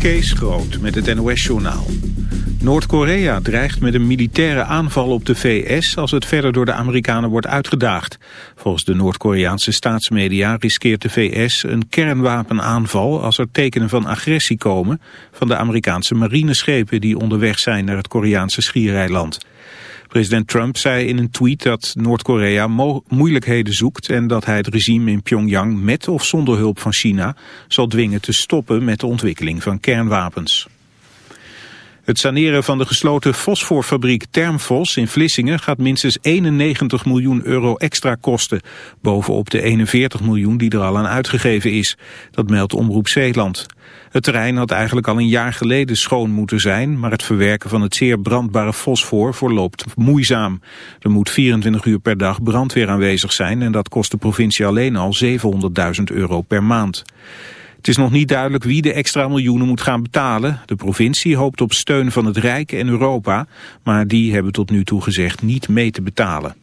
Kees Groot met het NOS-journaal. Noord-Korea dreigt met een militaire aanval op de VS als het verder door de Amerikanen wordt uitgedaagd. Volgens de Noord-Koreaanse staatsmedia riskeert de VS een kernwapenaanval als er tekenen van agressie komen van de Amerikaanse marineschepen die onderweg zijn naar het Koreaanse schiereiland. President Trump zei in een tweet dat Noord-Korea moeilijkheden zoekt en dat hij het regime in Pyongyang met of zonder hulp van China zal dwingen te stoppen met de ontwikkeling van kernwapens. Het saneren van de gesloten fosforfabriek Termfos in Vlissingen gaat minstens 91 miljoen euro extra kosten. Bovenop de 41 miljoen die er al aan uitgegeven is. Dat meldt Omroep Zeeland. Het terrein had eigenlijk al een jaar geleden schoon moeten zijn, maar het verwerken van het zeer brandbare fosfor verloopt moeizaam. Er moet 24 uur per dag brandweer aanwezig zijn en dat kost de provincie alleen al 700.000 euro per maand. Het is nog niet duidelijk wie de extra miljoenen moet gaan betalen. De provincie hoopt op steun van het Rijk en Europa, maar die hebben tot nu toe gezegd niet mee te betalen.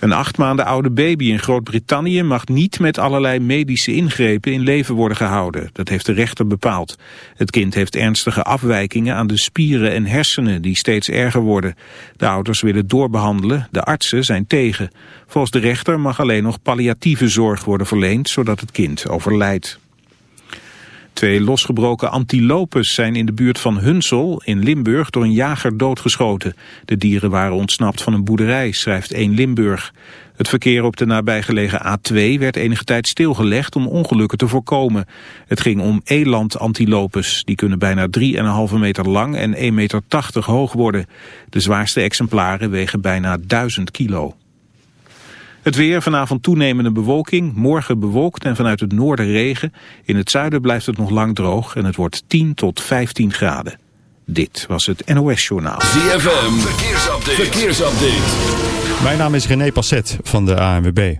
Een acht maanden oude baby in Groot-Brittannië mag niet met allerlei medische ingrepen in leven worden gehouden. Dat heeft de rechter bepaald. Het kind heeft ernstige afwijkingen aan de spieren en hersenen die steeds erger worden. De ouders willen doorbehandelen, de artsen zijn tegen. Volgens de rechter mag alleen nog palliatieve zorg worden verleend zodat het kind overlijdt. Twee losgebroken antilopes zijn in de buurt van Hunsel in Limburg door een jager doodgeschoten. De dieren waren ontsnapt van een boerderij, schrijft 1 Limburg. Het verkeer op de nabijgelegen A2 werd enige tijd stilgelegd om ongelukken te voorkomen. Het ging om eland-antilopes. Die kunnen bijna 3,5 meter lang en 1,80 meter hoog worden. De zwaarste exemplaren wegen bijna 1000 kilo. Het weer, vanavond toenemende bewolking, morgen bewolkt en vanuit het noorden regen. In het zuiden blijft het nog lang droog en het wordt 10 tot 15 graden. Dit was het NOS Journaal. ZFM, verkeersupdate. verkeersupdate. Mijn naam is René Passet van de ANWB.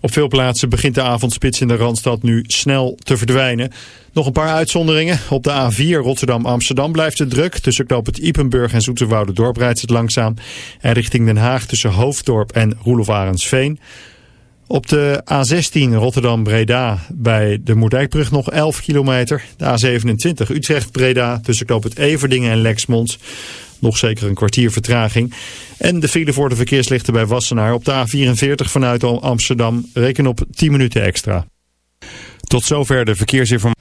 Op veel plaatsen begint de avondspits in de Randstad nu snel te verdwijnen. Nog een paar uitzonderingen. Op de A4 Rotterdam-Amsterdam blijft het druk. Tussen knoop het Ipenburg en Dorp rijdt het langzaam. En richting Den Haag tussen Hoofddorp en Roelof Op de A16 Rotterdam-Breda bij de Moerdijkbrug nog 11 kilometer. De A27 Utrecht-Breda tussen knoop het Everdingen en Lexmond. Nog zeker een kwartier vertraging. En de file voor de verkeerslichten bij Wassenaar op de A44 vanuit Amsterdam. Reken op 10 minuten extra. Tot zover de verkeersinformatie.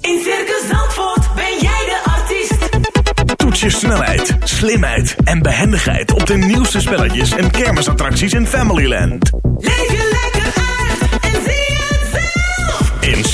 In Circus Zandvoort ben jij de artiest. Toets je snelheid, slimheid en behendigheid op de nieuwste spelletjes en kermisattracties in Familyland. Leef je lekker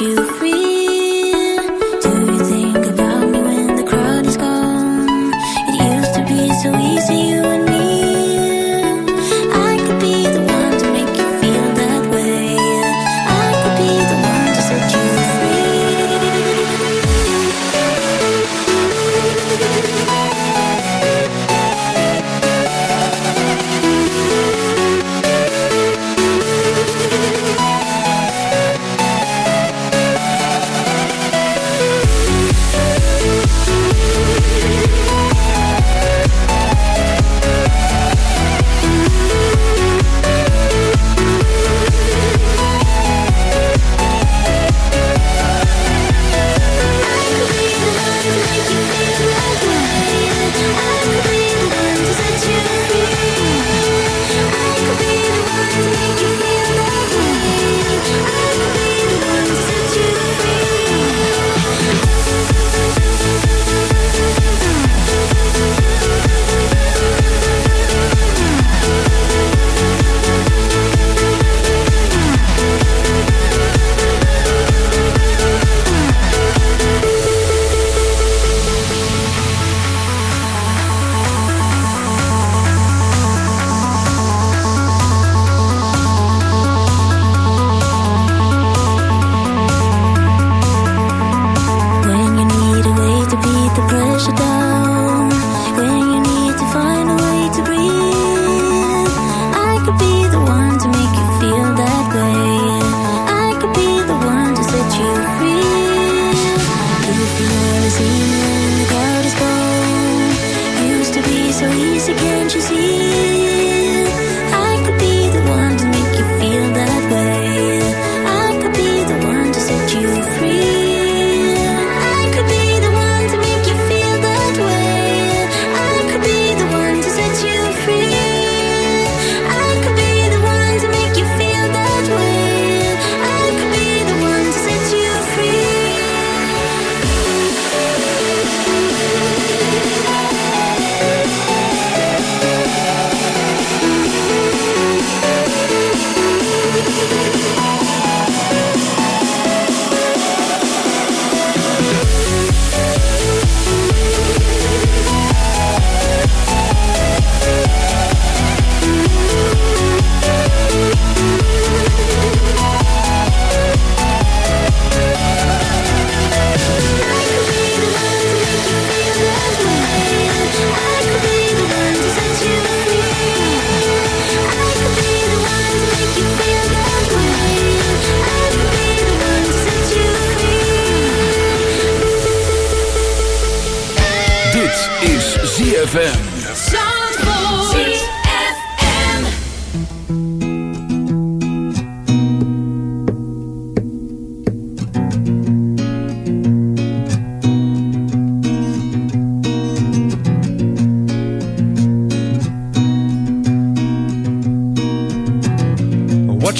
You free.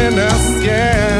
Happiness, yeah.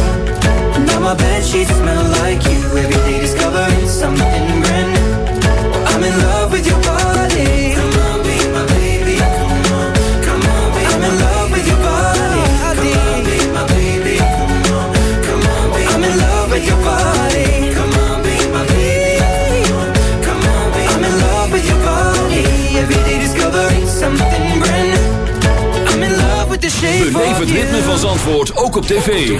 My bed sheets smell like you. Every day discovering something brand new. I'm in love with your body. Come on, be my baby. Come on, come on, be I'm in love with your body. Come on, be my baby. Come on, come on, be I'm in love with your body. Come on, be my baby. Come on, be I'm in love with your body. Every day discovering something brand new. I'm in love with the shape Beleef het you. ritme van Zandvoort ook op tv.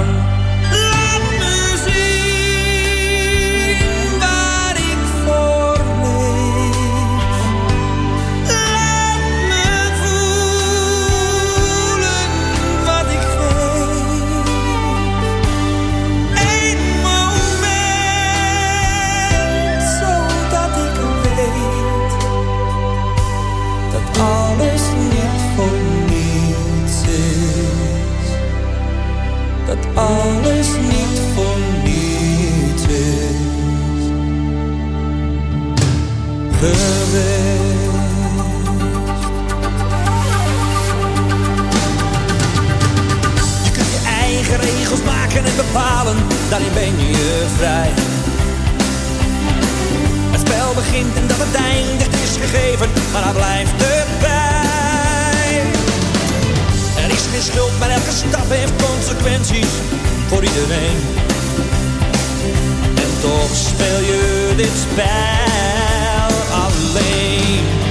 Je kunt je eigen regels maken en bepalen, daarin ben je vrij. Het spel begint en dat het eindigt is gegeven, maar daar blijft erbij. Er is geen schuld, maar elke stap heeft consequenties voor iedereen. En toch speel je dit spel. lane.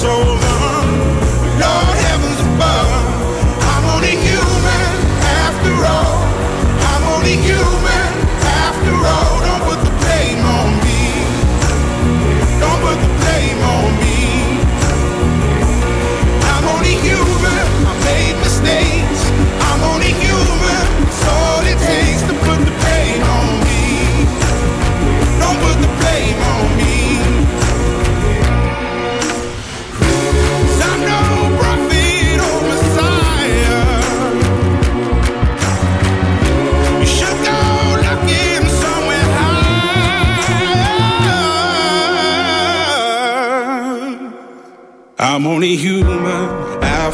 so